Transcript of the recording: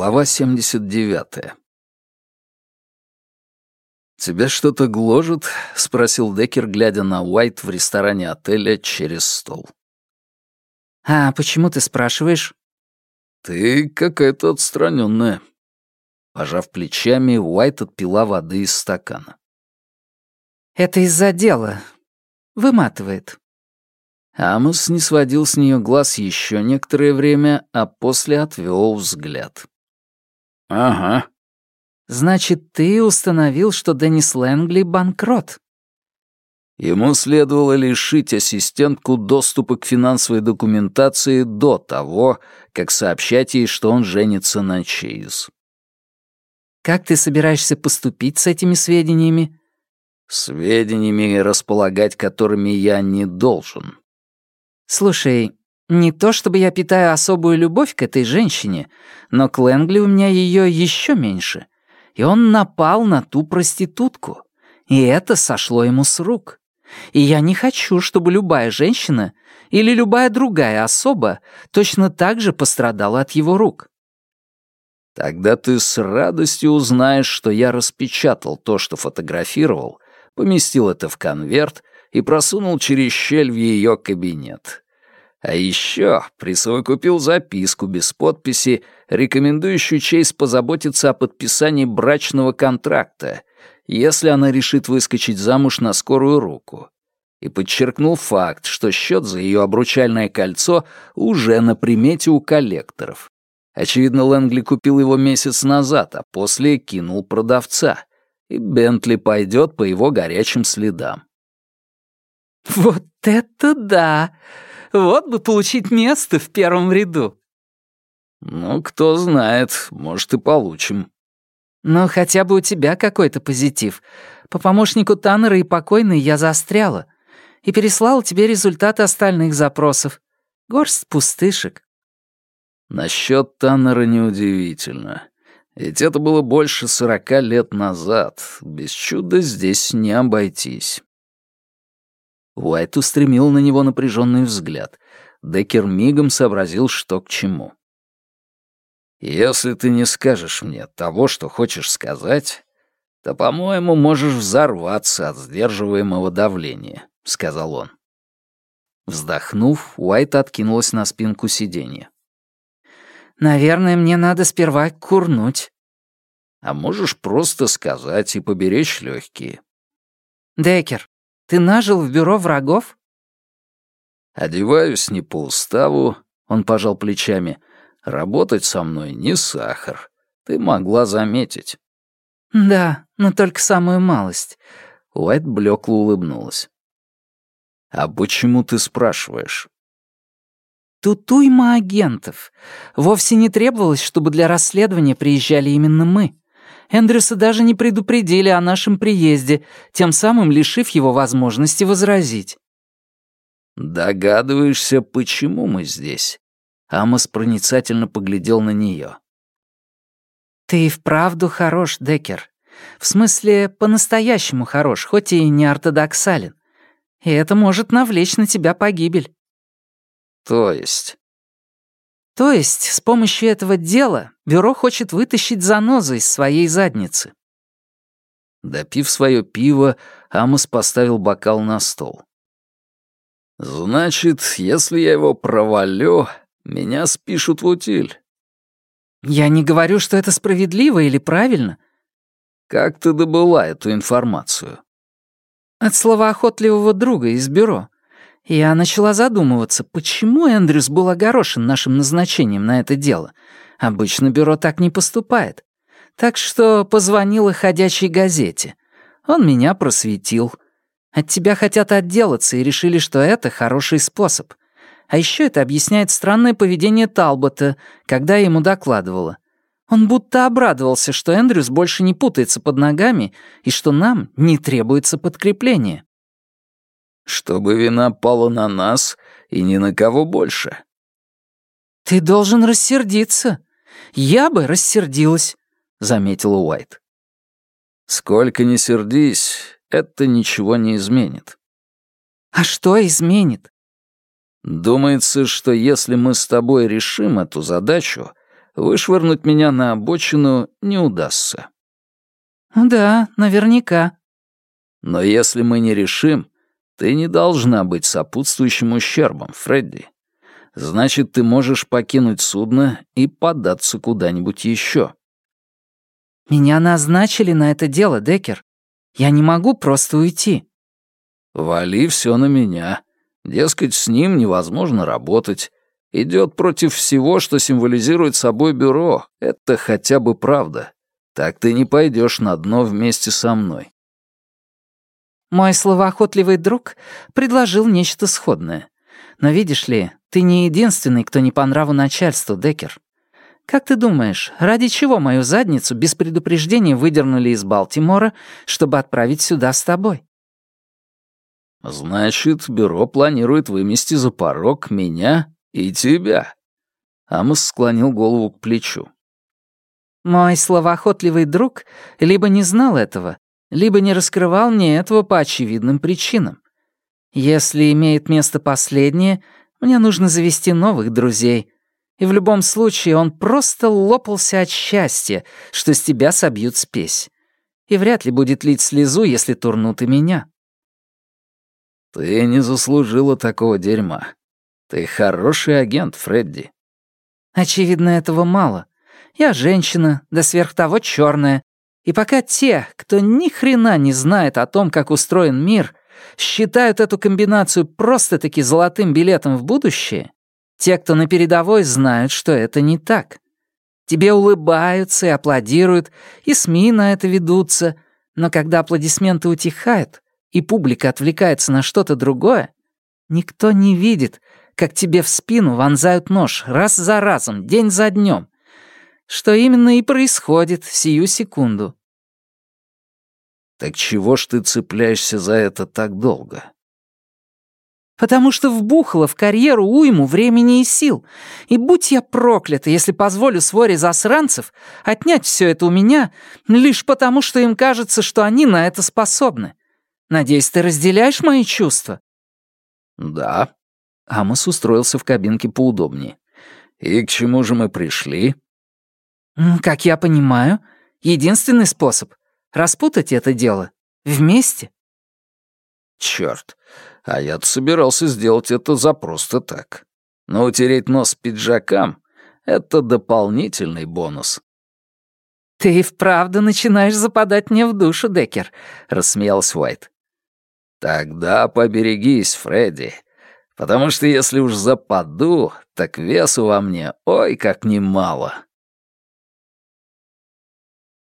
Глава 79. «Тебя что-то гложет?» — спросил Деккер, глядя на Уайт в ресторане отеля через стол. «А почему ты спрашиваешь?» «Ты какая-то отстраненная. Пожав плечами, Уайт отпила воды из стакана. «Это из-за дела. Выматывает». Амос не сводил с нее глаз еще некоторое время, а после отвел взгляд. «Ага». «Значит, ты установил, что Деннис Лэнгли банкрот?» Ему следовало лишить ассистентку доступа к финансовой документации до того, как сообщать ей, что он женится на Чейз. «Как ты собираешься поступить с этими сведениями?» «Сведениями, располагать которыми я не должен». «Слушай, не то чтобы я питаю особую любовь к этой женщине, но к Лэнгли у меня ее еще меньше. И он напал на ту проститутку. И это сошло ему с рук. И я не хочу, чтобы любая женщина или любая другая особа точно так же пострадала от его рук. Тогда ты с радостью узнаешь, что я распечатал то, что фотографировал, поместил это в конверт и просунул через щель в ее кабинет. А еще присовокупил записку без подписи, рекомендующую Чейз позаботиться о подписании брачного контракта, если она решит выскочить замуж на скорую руку. И подчеркнул факт, что счет за ее обручальное кольцо уже на примете у коллекторов. Очевидно, Лэнгли купил его месяц назад, а после кинул продавца. И Бентли пойдет по его горячим следам. «Вот это да!» Вот бы получить место в первом ряду». «Ну, кто знает, может, и получим». «Но хотя бы у тебя какой-то позитив. По помощнику Таннера и покойной я застряла. И переслала тебе результаты остальных запросов. Горсть пустышек». Насчет Таннера неудивительно. Ведь это было больше сорока лет назад. Без чуда здесь не обойтись. Уайт устремил на него напряженный взгляд. Деккер мигом сообразил, что к чему. «Если ты не скажешь мне того, что хочешь сказать, то, по-моему, можешь взорваться от сдерживаемого давления», — сказал он. Вздохнув, Уайт откинулась на спинку сиденья. «Наверное, мне надо сперва курнуть». «А можешь просто сказать и поберечь легкие». «Деккер, ты нажил в бюро врагов?» «Одеваюсь не по уставу», — он пожал плечами. «Работать со мной не сахар. Ты могла заметить». «Да, но только самую малость». Уайт блекло улыбнулась. «А почему ты спрашиваешь?» Тут уйма агентов. Вовсе не требовалось, чтобы для расследования приезжали именно мы. Эндрюса даже не предупредили о нашем приезде, тем самым лишив его возможности возразить. «Догадываешься, почему мы здесь?» Амос проницательно поглядел на нее. «Ты и вправду хорош, Деккер. В смысле, по-настоящему хорош, хоть и не ортодоксален. И это может навлечь на тебя погибель». «То есть?» То есть с помощью этого дела бюро хочет вытащить занозу из своей задницы. Допив свое пиво, Амос поставил бокал на стол. «Значит, если я его провалю, меня спишут в утиль». «Я не говорю, что это справедливо или правильно». «Как ты добыла эту информацию?» «От словоохотливого друга из бюро. Я начала задумываться, почему Эндрюс был огорошен нашим назначением на это дело. Обычно бюро так не поступает. Так что позвонила ходячей газете. Он меня просветил. От тебя хотят отделаться и решили, что это хороший способ. А еще это объясняет странное поведение Талбота, когда я ему докладывала. Он будто обрадовался, что Эндрюс больше не путается под ногами и что нам не требуется подкрепление чтобы вина пала на нас и ни на кого больше. «Ты должен рассердиться. Я бы рассердилась», — заметила Уайт. «Сколько ни сердись, это ничего не изменит». «А что изменит?» «Думается, что если мы с тобой решим эту задачу, вышвырнуть меня на обочину не удастся. «Да, наверняка». «Но если мы не решим, ты не должна быть сопутствующим ущербом, Фредди. Значит, ты можешь покинуть судно и податься куда-нибудь еще». «Меня назначили на это дело, Деккер. Я не могу просто уйти». «Вали все на меня. Дескать, с ним невозможно работать. Идет против всего, что символизирует собой бюро. Это хотя бы правда. Так ты не пойдешь на дно вместе со мной. Мой словоохотливый друг предложил нечто сходное. Но видишь ли, ты не единственный, кто не по нраву начальству, Деккер. Как ты думаешь, ради чего мою задницу без предупреждения выдернули из Балтимора, чтобы отправить сюда с тобой? Значит, бюро планирует вымести за порог меня и тебя. Амос склонил голову к плечу. Мой словоохотливый друг либо не знал этого, либо не раскрывал мне этого по очевидным причинам. Если имеет место последнее, мне нужно завести новых друзей. И в любом случае он просто лопался от счастья, что с тебя собьют спесь. И вряд ли будет лить слезу, если турнут и меня. Ты не заслужила такого дерьма. Ты хороший агент, Фредди. Очевидно, этого мало. Я женщина, да сверх того черная. И пока те, кто ни хрена не знает о том, как устроен мир, считают эту комбинацию просто-таки золотым билетом в будущее, те, кто на передовой, знают, что это не так. Тебе улыбаются и аплодируют, и СМИ на это ведутся, но когда аплодисменты утихают, и публика отвлекается на что-то другое, никто не видит, как тебе в спину вонзают нож раз за разом, день за днем, что именно и происходит сию секунду. Так чего ж ты цепляешься за это так долго? Потому что вбухала в карьеру уйму времени и сил. И будь я проклята, если позволю своре засранцев отнять все это у меня, лишь потому, что им кажется, что они на это способны. Надеюсь, ты разделяешь мои чувства?» «Да». Амос устроился в кабинке поудобнее. «И к чему же мы пришли?» «Как я понимаю, единственный способ — распутать это дело вместе». «Чёрт, а я-то собирался сделать это за просто так. Но утереть нос пиджакам — это дополнительный бонус». «Ты и вправду начинаешь западать мне в душу, Деккер», — рассмеялся Уайт. «Тогда поберегись, Фредди, потому что если уж западу, так весу во мне ой как немало».